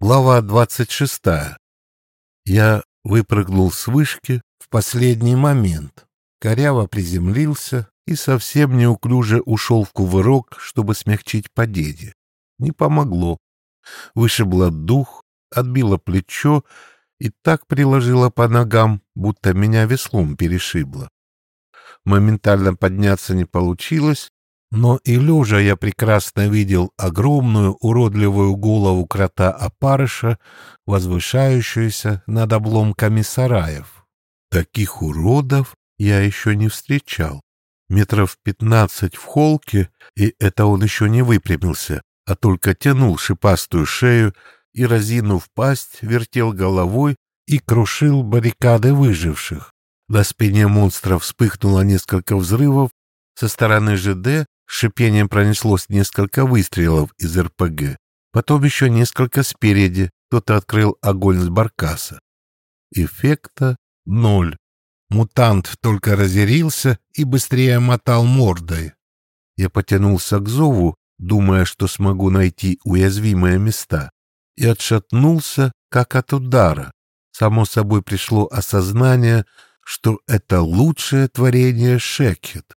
Глава двадцать шестая. Я выпрыгнул с вышки в последний момент, коряво приземлился и совсем неуклюже ушел в кувырок, чтобы смягчить падение. Не помогло. Вышибло дух, отбило плечо и так приложило по ногам, будто меня веслом перешибло. Моментально подняться не получилось, но и лежа я прекрасно видел огромную уродливую голову крота-опарыша, возвышающуюся над обломками сараев. Таких уродов я еще не встречал. Метров пятнадцать в холке, и это он еще не выпрямился, а только тянул шипастую шею и, разинув пасть, вертел головой и крушил баррикады выживших. На спине монстра вспыхнуло несколько взрывов, со стороны ЖД шипением пронеслось несколько выстрелов из РПГ. Потом еще несколько спереди. Кто-то открыл огонь с баркаса. Эффекта ноль. Мутант только разъярился и быстрее мотал мордой. Я потянулся к зову, думая, что смогу найти уязвимые места, и отшатнулся, как от удара. Само собой пришло осознание, что это лучшее творение Шекет.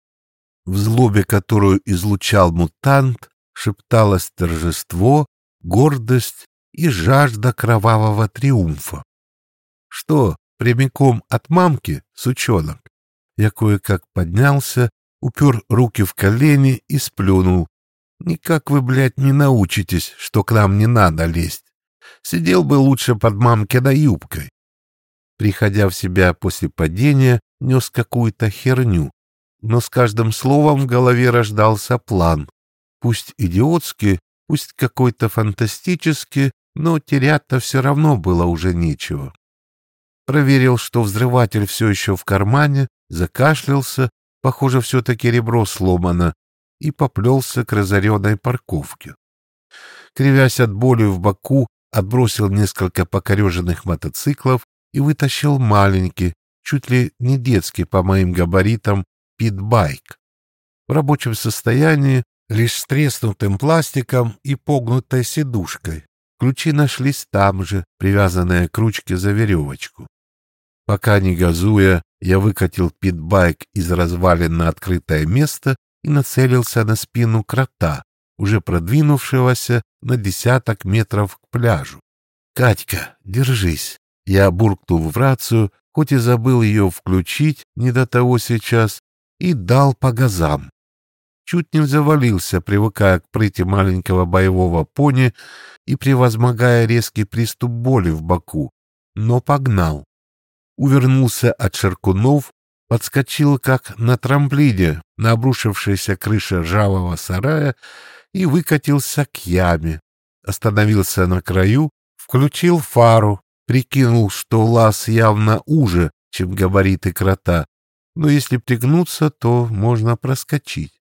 В злобе, которую излучал мутант, шепталось торжество, гордость и жажда кровавого триумфа. Что, прямиком от мамки, сучонок? Я кое-как поднялся, упер руки в колени и сплюнул. Никак вы, блядь, не научитесь, что к нам не надо лезть. Сидел бы лучше под мамкиной юбкой. Приходя в себя после падения, нес какую-то херню, но с каждым словом в голове рождался план. Пусть идиотский, пусть какой-то фантастический, но терять-то все равно было уже нечего. Проверил, что взрыватель все еще в кармане, закашлялся, похоже, все-таки ребро сломано, и поплелся к разоренной парковке. Кривясь от боли в боку, отбросил несколько покореженных мотоциклов и вытащил маленький, чуть ли не детский по моим габаритам, питбайк. В рабочем состоянии, лишь с треснутым пластиком и погнутой сидушкой. Ключи нашлись там же, привязанные к ручке за веревочку. Пока не газуя, я выкатил питбайк из развалин на открытое место и нацелился на спину крота, уже продвинувшегося на десяток метров к пляжу. «Катька, держись!» Я буркнул в рацию, хоть и забыл ее включить, не до того сейчас, и дал по газам. Чуть не завалился, привыкая к прыти маленького боевого пони и превозмогая резкий приступ боли в боку, но погнал. Увернулся от шаркунов, подскочил как на трамплине на обрушившейся крыше ржавого сарая и выкатился к яме. Остановился на краю, включил фару, прикинул, что лаз явно уже, чем габариты крота, но если пригнуться, то можно проскочить.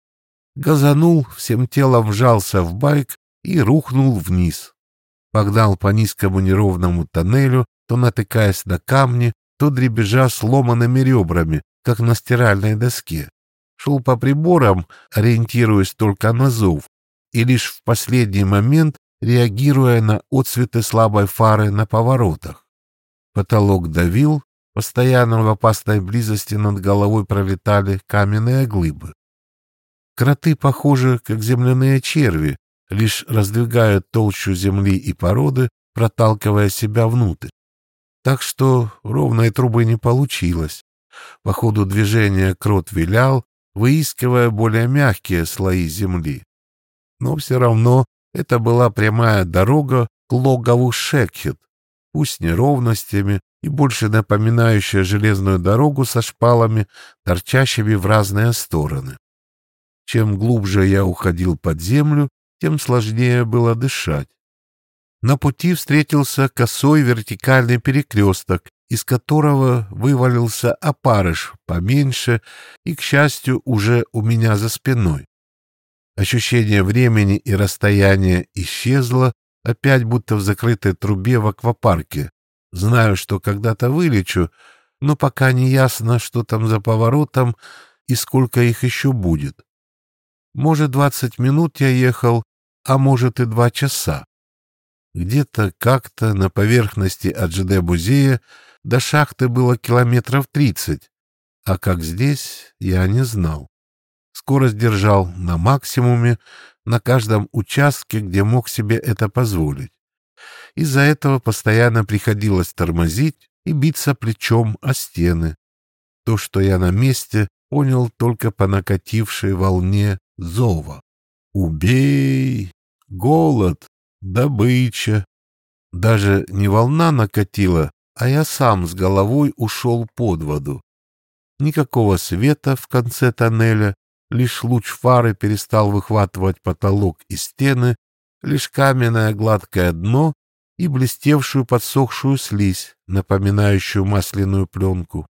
Газанул, всем телом вжался в байк и рухнул вниз. Погнал по низкому неровному тоннелю, то натыкаясь на камни, то дребежа сломанными ребрами, как на стиральной доске. Шел по приборам, ориентируясь только на зов, и лишь в последний момент реагируя на отсветы слабой фары на поворотах. Потолок давил, Постоянно в опасной близости над головой пролетали каменные глыбы. Кроты похожи, как земляные черви, лишь раздвигают толщу земли и породы, проталкивая себя внутрь. Так что ровной трубы не получилось. По ходу движения крот вилял, выискивая более мягкие слои земли. Но все равно это была прямая дорога к логову Шекхет, пусть неровностями, и больше напоминающая железную дорогу со шпалами, торчащими в разные стороны. Чем глубже я уходил под землю, тем сложнее было дышать. На пути встретился косой вертикальный перекресток, из которого вывалился опарыш поменьше и, к счастью, уже у меня за спиной. Ощущение времени и расстояния исчезло, опять будто в закрытой трубе в аквапарке, Знаю, что когда-то вылечу, но пока не ясно, что там за поворотом и сколько их еще будет. Может, двадцать минут я ехал, а может и два часа. Где-то как-то на поверхности от ЖД-музея до шахты было километров тридцать, а как здесь, я не знал. Скорость держал на максимуме на каждом участке, где мог себе это позволить. Из-за этого постоянно приходилось тормозить и биться плечом о стены. То, что я на месте, понял только по накатившей волне зова. «Убей! Голод! Добыча!» Даже не волна накатила, а я сам с головой ушел под воду. Никакого света в конце тоннеля, лишь луч фары перестал выхватывать потолок и стены, лишь каменное гладкое дно и блестевшую подсохшую слизь, напоминающую масляную пленку.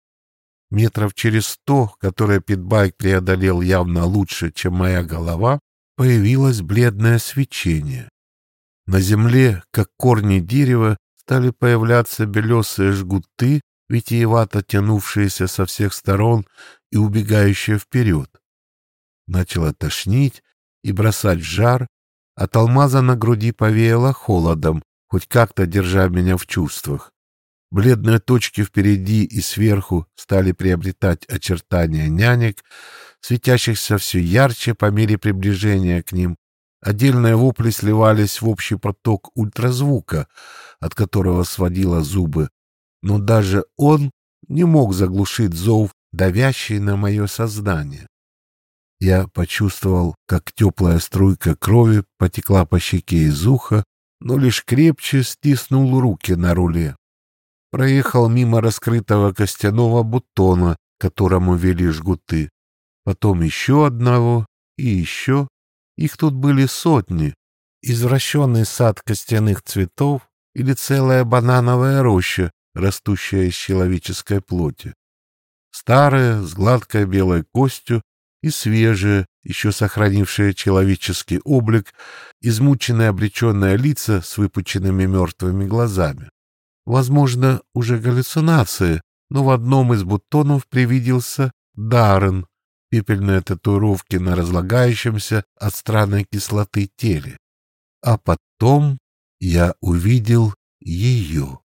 Метров через сто, которые питбайк преодолел явно лучше, чем моя голова, появилось бледное свечение. На земле, как корни дерева, стали появляться белесые жгуты, витиевато тянувшиеся со всех сторон и убегающие вперед. Начало тошнить и бросать жар, от алмаза на груди повеяло холодом, хоть как-то держа меня в чувствах. Бледные точки впереди и сверху стали приобретать очертания нянек, светящихся все ярче по мере приближения к ним. Отдельные вопли сливались в общий поток ультразвука, от которого сводило зубы, но даже он не мог заглушить зов, давящий на мое сознание. Я почувствовал, как теплая струйка крови потекла по щеке из уха, но лишь крепче стиснул руки на руле проехал мимо раскрытого костяного бутона, которому вели жгуты. Потом еще одного и еще. Их тут были сотни. Извращенный сад костяных цветов или целая банановая роща, растущая из человеческой плоти. Старая, с гладкой белой костью, и свежие, еще сохранившие человеческий облик, измученные обреченные лица с выпученными мертвыми глазами. Возможно, уже галлюцинации, но в одном из бутонов привиделся Даррен, пепельные татуировки на разлагающемся от странной кислоты теле. А потом я увидел ее.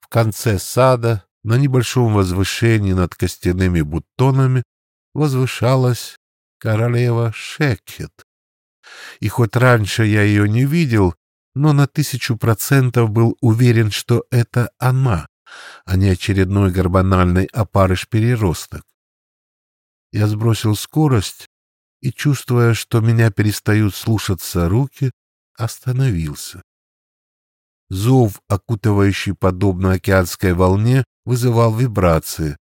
В конце сада, на небольшом возвышении над костяными бутонами, возвышалась королева Шекхет. И хоть раньше я ее не видел, но на тысячу процентов был уверен, что это она, а не очередной горбональный опарыш-переросток. Я сбросил скорость и, чувствуя, что меня перестают слушаться руки, остановился. Зов, окутывающий подобно океанской волне, вызывал вибрации.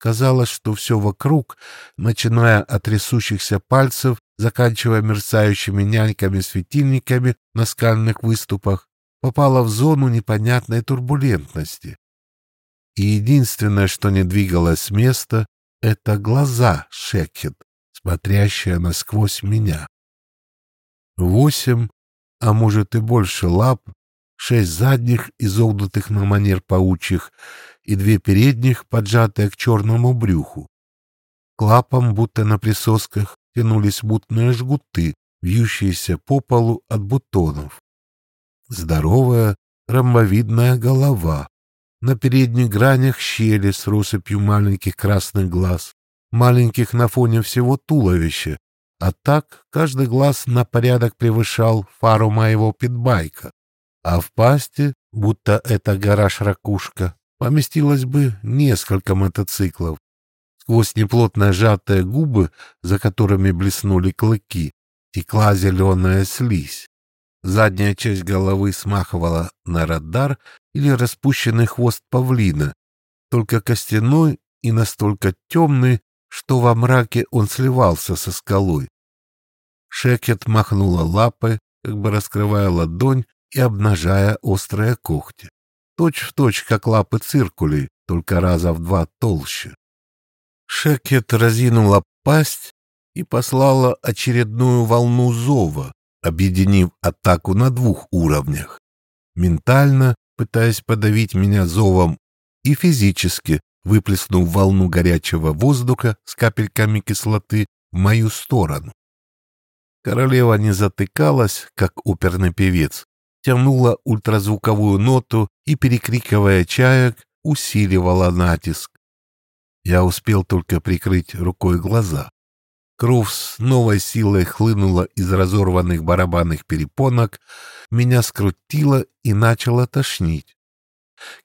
Казалось, что все вокруг, начиная от трясущихся пальцев заканчивая мерцающими няньками-светильниками на скальных выступах, попала в зону непонятной турбулентности. И единственное, что не двигалось с места, — это глаза Шекет, смотрящие насквозь меня. Восемь, а может и больше лап, шесть задних, изогнутых на манер паучьих, и две передних, поджатые к черному брюху. Клапом, будто на присосках, тянулись мутные жгуты, вьющиеся по полу от бутонов. Здоровая ромбовидная голова, на передних гранях щели с россыпью маленьких красных глаз, маленьких на фоне всего туловища, а так каждый глаз на порядок превышал фару моего питбайка, а в пасти, будто это гараж-ракушка, поместилось бы несколько мотоциклов, Сквозь неплотно сжатые губы, за которыми блеснули клыки, текла зеленая слизь. Задняя часть головы смахивала на радар или распущенный хвост павлина, только костяной и настолько темный, что во мраке он сливался со скалой. Шекет махнула лапой, как бы раскрывая ладонь и обнажая острые когти. Точь в точь, как лапы циркулей, только раза в два толще. Шекет разинула пасть и послала очередную волну зова, объединив атаку на двух уровнях. Ментально, пытаясь подавить меня зовом, и физически, выплеснув волну горячего воздуха с капельками кислоты в мою сторону. Королева не затыкалась, как оперный певец, тянула ультразвуковую ноту и, перекрикивая чаек, усиливала натиск. Я успел только прикрыть рукой глаза. Кровь с новой силой хлынула из разорванных барабанных перепонок, меня скрутило и начало тошнить.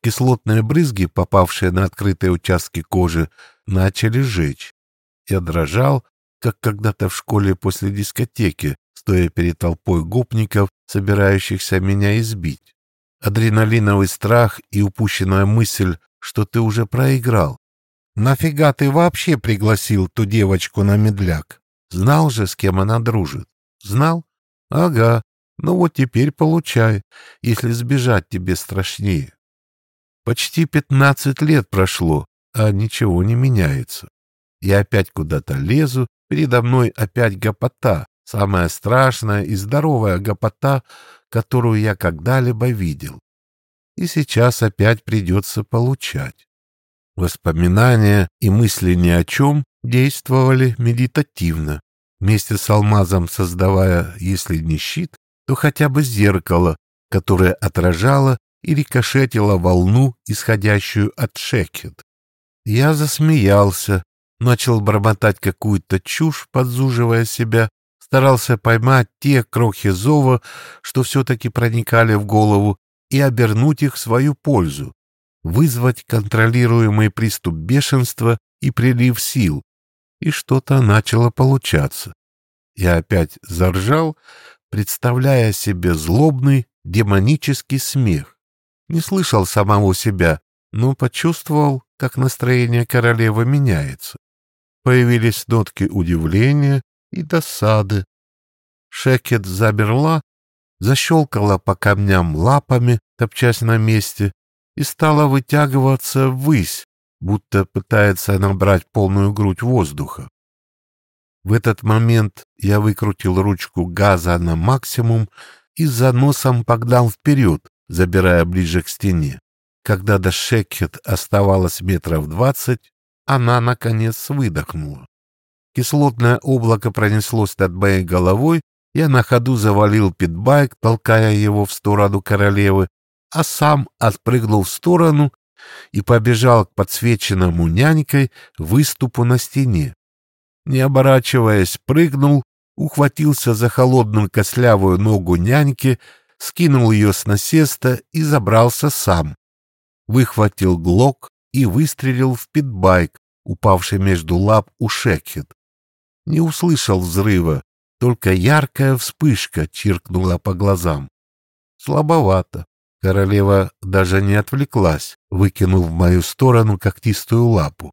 Кислотные брызги, попавшие на открытые участки кожи, начали жечь. Я дрожал, как когда-то в школе после дискотеки, стоя перед толпой гопников, собирающихся меня избить. Адреналиновый страх и упущенная мысль, что ты уже проиграл. Нафига ты вообще пригласил ту девочку на медляк? Знал же, с кем она дружит. Знал? Ага. Ну вот теперь получай, если сбежать тебе страшнее. Почти пятнадцать лет прошло, а ничего не меняется. Я опять куда-то лезу, передо мной опять гопота, самая страшная и здоровая гопота, которую я когда-либо видел. И сейчас опять придется получать. Воспоминания и мысли ни о чем действовали медитативно, вместе с алмазом создавая, если не щит, то хотя бы зеркало, которое отражало и рикошетила волну, исходящую от Шекет. Я засмеялся, начал бормотать какую-то чушь, подзуживая себя, старался поймать те крохи зова, что все-таки проникали в голову, и обернуть их в свою пользу, вызвать контролируемый приступ бешенства и прилив сил. И что-то начало получаться. Я опять заржал, представляя себе злобный демонический смех. Не слышал самого себя, но почувствовал, как настроение королевы меняется. Появились нотки удивления и досады. Шекет замерла, защелкала по камням лапами, топчась на месте, и стала вытягиваться ввысь, будто пытается набрать полную грудь воздуха. В этот момент я выкрутил ручку газа на максимум и за носом погнал вперед, забирая ближе к стене. Когда до Шекхет оставалось метров двадцать, она, наконец, выдохнула. Кислотное облако пронеслось над моей головой, я на ходу завалил питбайк, толкая его в сторону королевы, а сам отпрыгнул в сторону и побежал к подсвеченному нянькой выступу на стене. Не оборачиваясь, прыгнул, ухватился за холодную кослявую ногу няньки, скинул ее с насеста и забрался сам. Выхватил глок и выстрелил в питбайк, упавший между лап у Шекхет. Не услышал взрыва, только яркая вспышка чиркнула по глазам. Слабовато. Королева даже не отвлеклась, выкинув в мою сторону когтистую лапу.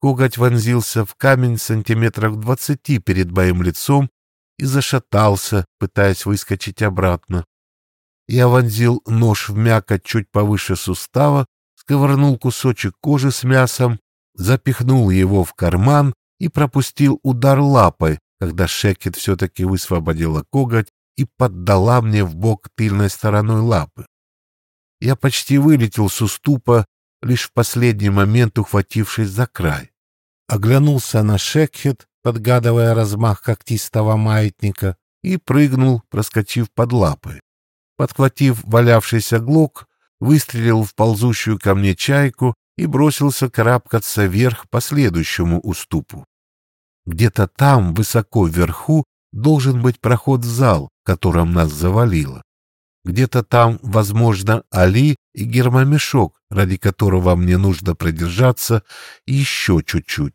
Коготь вонзился в камень сантиметров двадцати перед моим лицом и зашатался, пытаясь выскочить обратно. Я вонзил нож в мякоть чуть повыше сустава, сковырнул кусочек кожи с мясом, запихнул его в карман и пропустил удар лапой, когда Шекет все-таки высвободила коготь и поддала мне в бок тыльной стороной лапы. Я почти вылетел с уступа, лишь в последний момент ухватившись за край. Оглянулся на Шекхет, подгадывая размах когтистого маятника, и прыгнул, проскочив под лапы. Подхватив валявшийся глок, выстрелил в ползущую ко мне чайку и бросился карабкаться вверх по следующему уступу. Где-то там, высоко вверху, должен быть проход в зал, которым нас завалило. Где-то там, возможно, Али и гермомешок, ради которого мне нужно продержаться еще чуть-чуть.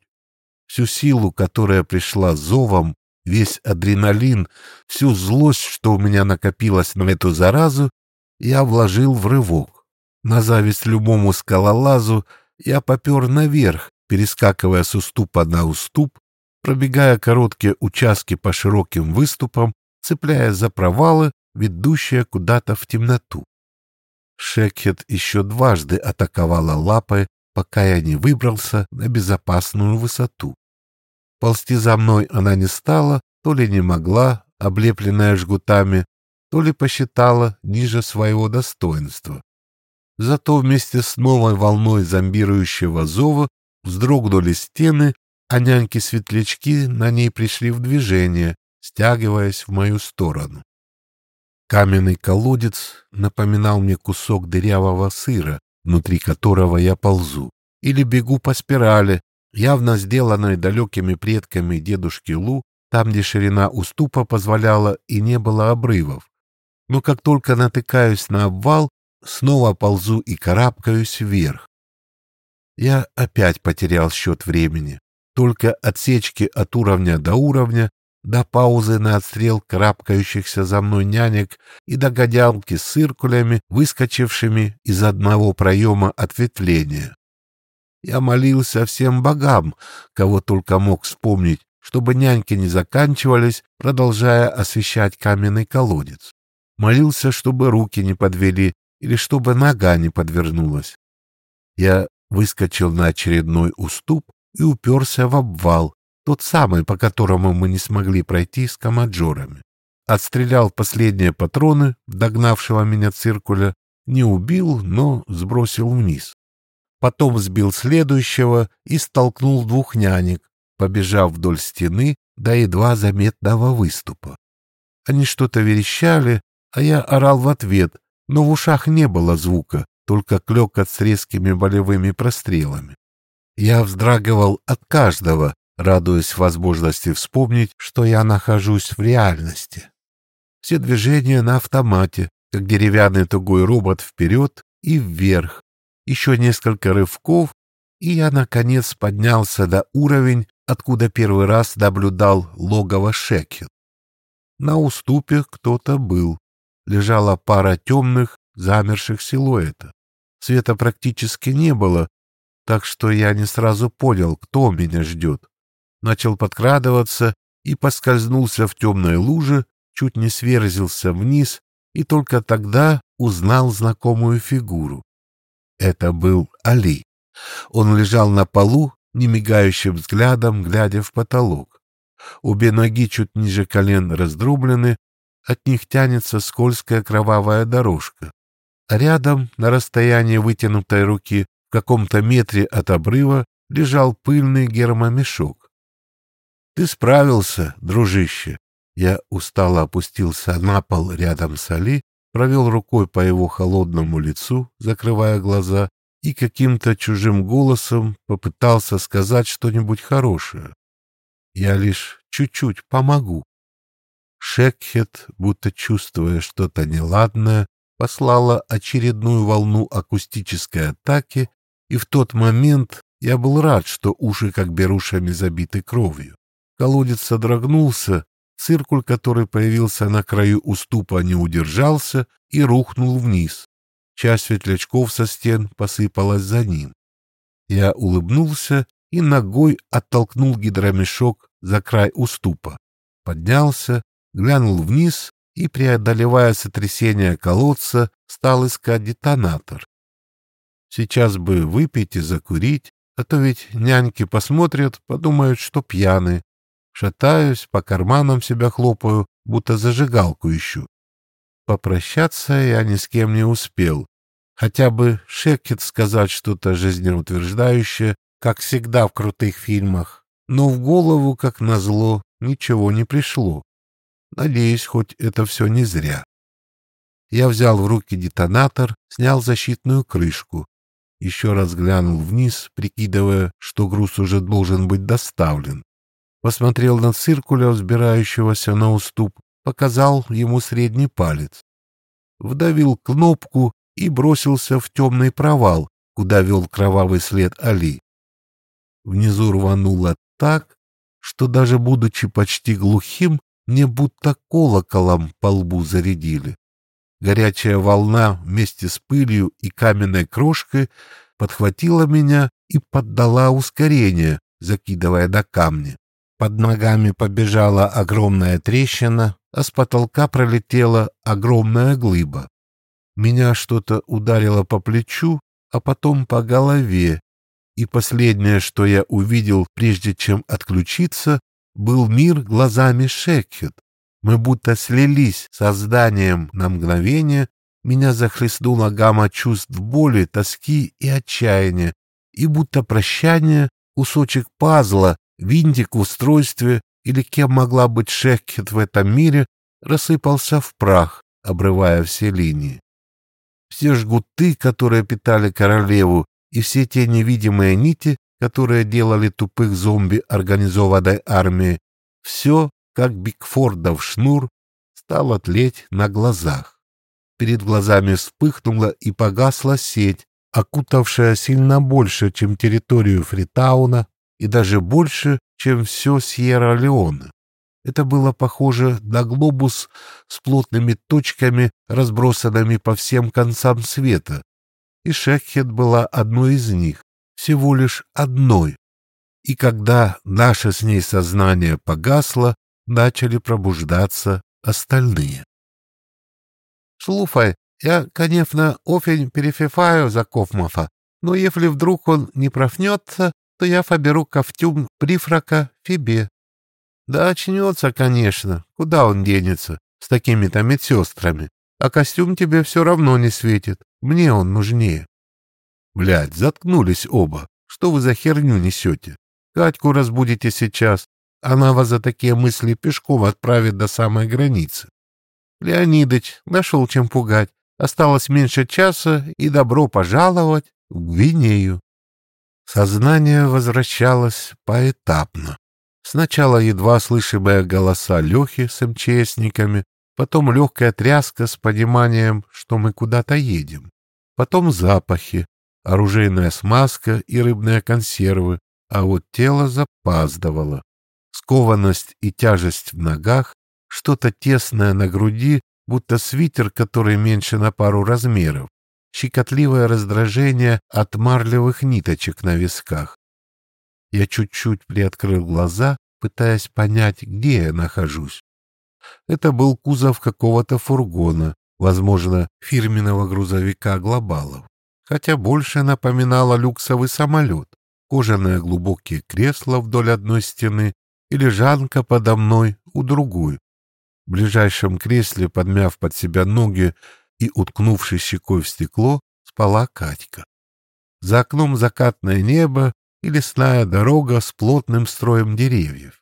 Всю силу, которая пришла зовом, весь адреналин, всю злость, что у меня накопилось на эту заразу, я вложил в рывок. На зависть любому скалолазу я попер наверх, перескакивая с уступа на уступ, пробегая короткие участки по широким выступам, цепляясь за провалы, ведущие куда-то в темноту. Шекхет еще дважды атаковала лапой, пока я не выбрался на безопасную высоту. Ползти за мной она не стала, то ли не могла, облепленная жгутами, то ли посчитала ниже своего достоинства. Зато вместе с новой волной зомбирующего зова вздрогнули стены, а няньки-светлячки на ней пришли в движение, стягиваясь в мою сторону. Каменный колодец напоминал мне кусок дырявого сыра, внутри которого я ползу, или бегу по спирали, явно сделанной далекими предками дедушки Лу, там, где ширина уступа позволяла и не было обрывов. Но как только натыкаюсь на обвал, снова ползу и карабкаюсь вверх. Я опять потерял счет времени. Только отсечки от уровня до уровня, до паузы на отстрел крапкающихся за мной нянек и до годялки с циркулями, выскочившими из одного проема ответвления. Я молился всем богам, кого только мог вспомнить, чтобы няньки не заканчивались, продолжая освещать каменный колодец. Молился, чтобы руки не подвели или чтобы нога не подвернулась. Я выскочил на очередной уступ и уперся в обвал, тот самый, по которому мы не смогли пройти с комаджорами. Отстрелял последние патроны, догнавшего меня циркуля, не убил, но сбросил вниз. Потом сбил следующего и столкнул двух нянек, побежав вдоль стены до едва заметного выступа. Они что-то верещали, а я орал в ответ, но в ушах не было звука, только клёкот с резкими болевыми прострелами. Я вздрагивал от каждого, радуясь возможности вспомнить, что я нахожусь в реальности. Все движения на автомате, как деревянный тугой робот вперед и вверх. Еще несколько рывков, и я, наконец, поднялся до уровень, откуда первый раз наблюдал логово Шекхет. На уступе кто-то был. Лежала пара темных, замерших силуэтов. Света практически не было, так что я не сразу понял, кто меня ждет. Начал подкрадываться и поскользнулся в темной луже, чуть не сверзился вниз и только тогда узнал знакомую фигуру. Это был Али. Он лежал на полу, немигающим взглядом, глядя в потолок. Обе ноги чуть ниже колен раздроблены, от них тянется скользкая кровавая дорожка. А рядом, на расстоянии вытянутой руки, в каком-то метре от обрыва, лежал пыльный гермомешок. — Ты справился, дружище. Я устало опустился на пол рядом с Али, провел рукой по его холодному лицу, закрывая глаза, и каким-то чужим голосом попытался сказать что-нибудь хорошее. Я лишь чуть-чуть помогу. Шекхет, будто чувствуя что-то неладное, послала очередную волну акустической атаки, и в тот момент я был рад, что уши как берушами забиты кровью. Колодец содрогнулся, циркуль, который появился на краю уступа, не удержался и рухнул вниз. Часть светлячков со стен посыпалась за ним. Я улыбнулся и ногой оттолкнул гидромешок за край уступа. Поднялся, глянул вниз и, преодолевая сотрясение колодца, стал искать детонатор. Сейчас бы выпить и закурить, а то ведь няньки посмотрят, подумают, что пьяны. Шатаюсь, по карманам себя хлопаю, будто зажигалку ищу. Попрощаться я ни с кем не успел. Хотя бы Шекет сказать что-то жизнеутверждающее, как всегда в крутых фильмах. Но в голову, как назло, ничего не пришло. Надеюсь, хоть это все не зря. Я взял в руки детонатор, снял защитную крышку. Еще раз глянул вниз, прикидывая, что груз уже должен быть доставлен. Посмотрел на циркуля, взбирающегося на уступ, показал ему средний палец. Вдавил кнопку и бросился в темный провал, куда вел кровавый след Али. Внизу рвануло так, что даже будучи почти глухим, мне будто колоколом по лбу зарядили. Горячая волна вместе с пылью и каменной крошкой подхватила меня и поддала ускорение, закидывая до камня. Под ногами побежала огромная трещина, а с потолка пролетела огромная глыба. Меня что-то ударило по плечу, а потом по голове, и последнее, что я увидел, прежде чем отключиться, был мир глазами Шекхет. Мы будто слились со зданием на мгновение, меня захлестнула гамма чувств боли, тоски и отчаяния, и будто прощание, кусочек пазла, винтик в устройстве или кем могла быть Шекхет в этом мире, рассыпался в прах, обрывая все линии. Все жгуты, которые питали королеву, и все те невидимые нити, которые делали тупых зомби организованной армии, все, как Бигфордов шнур, стало тлеть на глазах. Перед глазами вспыхнула и погасла сеть, окутавшая сильно больше, чем территорию Фритауна, и даже больше, чем все Сьерра-Леоне. Это было похоже на глобус с плотными точками, разбросанными по всем концам света. И Шекхет была одной из них, всего лишь одной. И когда наше с ней сознание погасло, начали пробуждаться остальные. «Слухай, я, конечно, очень перефифаю за Кофмафа, но если вдруг он не профнется, то я поберу костюм прифрака Фибе. Да очнется, конечно. Куда он денется с такими-то медсестрами? А костюм тебе все равно не светит. Мне он нужнее. Блядь, заткнулись оба. Что вы за херню несете? Катьку разбудите сейчас. Она вас за такие мысли пешком отправит до самой границы. Леонидыч нашел чем пугать. Осталось меньше часа, и добро пожаловать в Гвинею. Сознание возвращалось поэтапно. Сначала едва слышимые голоса Лехи с МЧСниками, потом легкая тряска с пониманием, что мы куда-то едем, потом запахи, оружейная смазка и рыбные консервы, а вот тело запаздывало. Скованность и тяжесть в ногах, что-то тесное на груди, будто свитер, который меньше на пару размеров, щекотливое раздражение от марлевых ниточек на висках. Я чуть-чуть приоткрыл глаза, пытаясь понять, где я нахожусь. Это был кузов какого-то фургона, возможно, фирменного грузовика «Глобалов», хотя больше напоминало люксовый самолет. Кожаные глубокие кресла вдоль одной стены и лежанка подо мной у другой. В ближайшем кресле, подмяв под себя ноги и уткнувшись щекой в стекло, спала Катька. За окном закатное небо и лесная дорога с плотным строем деревьев.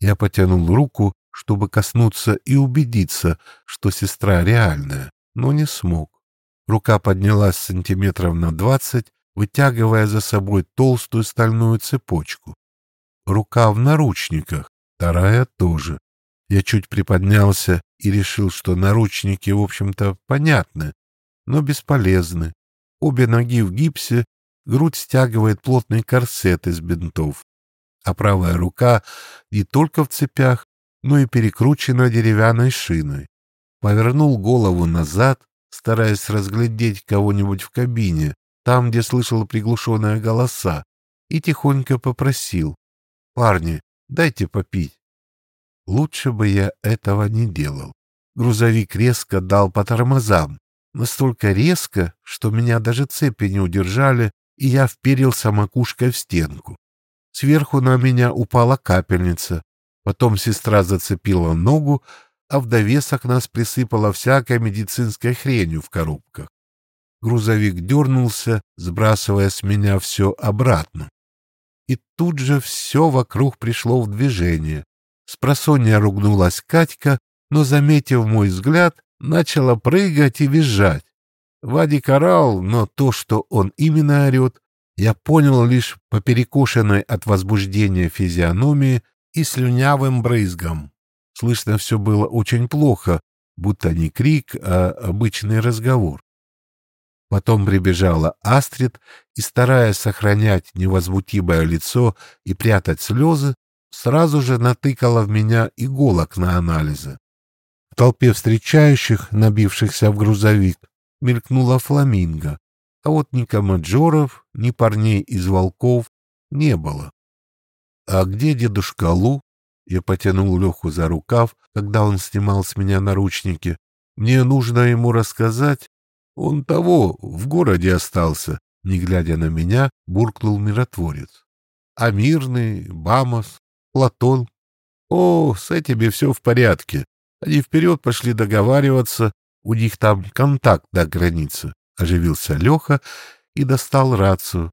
Я потянул руку, чтобы коснуться и убедиться, что сестра реальная, но не смог. Рука поднялась сантиметров на двадцать, вытягивая за собой толстую стальную цепочку. Рука в наручниках, вторая тоже. Я чуть приподнялся и решил, что наручники, в общем-то, понятны, но бесполезны. Обе ноги в гипсе грудь стягивает плотный корсет из бинтов, а правая рука не только в цепях, но и перекручена деревянной шиной. Повернул голову назад, стараясь разглядеть кого-нибудь в кабине, там, где слышал приглушенные голоса, и тихонько попросил. «Парни, дайте попить». Лучше бы я этого не делал. Грузовик резко дал по тормозам. Настолько резко, что меня даже цепи не удержали, и я вперился макушкой в стенку. Сверху на меня упала капельница, потом сестра зацепила ногу, а в довесок нас присыпала всякой медицинской хренью в коробках. Грузовик дернулся, сбрасывая с меня все обратно. И тут же все вокруг пришло в движение. Спросонья ругнулась Катька, но, заметив мой взгляд, начала прыгать и визжать. Вадик орал, но то, что он именно орет, я понял лишь по перекошенной от возбуждения физиономии и слюнявым брызгам. Слышно все было очень плохо, будто не крик, а обычный разговор. Потом прибежала Астрид и, стараясь сохранять невозмутимое лицо и прятать слезы, сразу же натыкала в меня иголок на анализы. В толпе встречающих, набившихся в грузовик, мелькнула фламинго, а вот ни комаджоров, ни парней из волков не было. А где дедушка Лу? Я потянул Леху за рукав, когда он снимал с меня наручники. Мне нужно ему рассказать. Он того, в городе остался, не глядя на меня, буркнул миротворец. А мирный, Бамос, Платон. О, с этими все в порядке. Они вперед пошли договариваться, у них там контакт до границы. Оживился Леха и достал рацию.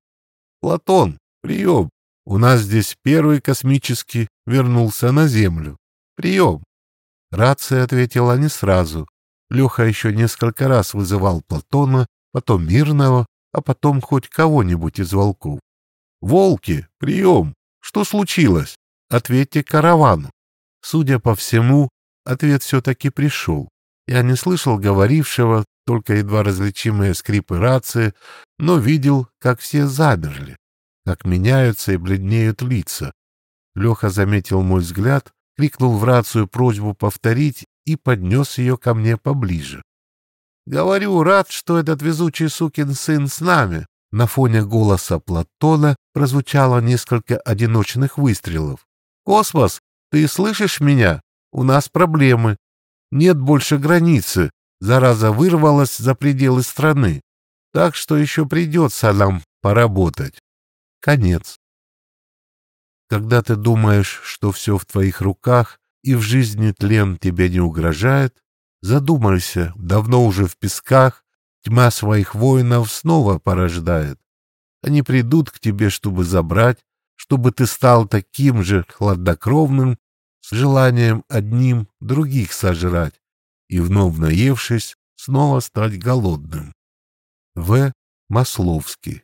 Платон, прием. У нас здесь первый космический вернулся на Землю. Прием. Рация ответила не сразу. Леха еще несколько раз вызывал Платона, потом Мирного, а потом хоть кого-нибудь из волков. «Волки, прием! Что случилось? Ответьте каравану!» Судя по всему, ответ все-таки пришел. Я не слышал говорившего, только едва различимые скрипы рации, но видел, как все замерли, как меняются и бледнеют лица. Леха заметил мой взгляд, крикнул в рацию просьбу повторить и поднес ее ко мне поближе. «Говорю, рад, что этот везучий сукин сын с нами». На фоне голоса Платона прозвучало несколько одиночных выстрелов. «Космос, ты слышишь меня? У нас проблемы. Нет больше границы. Зараза вырвалась за пределы страны. Так что еще придется нам поработать. Конец. Когда ты думаешь, что все в твоих руках и в жизни тлен тебе не угрожает, задумайся, давно уже в песках тьма своих воинов снова порождает. Они придут к тебе, чтобы забрать, чтобы ты стал таким же хладнокровным, с желанием одним других сожрать, и, вновь наевшись, снова стать голодным. В. Масловский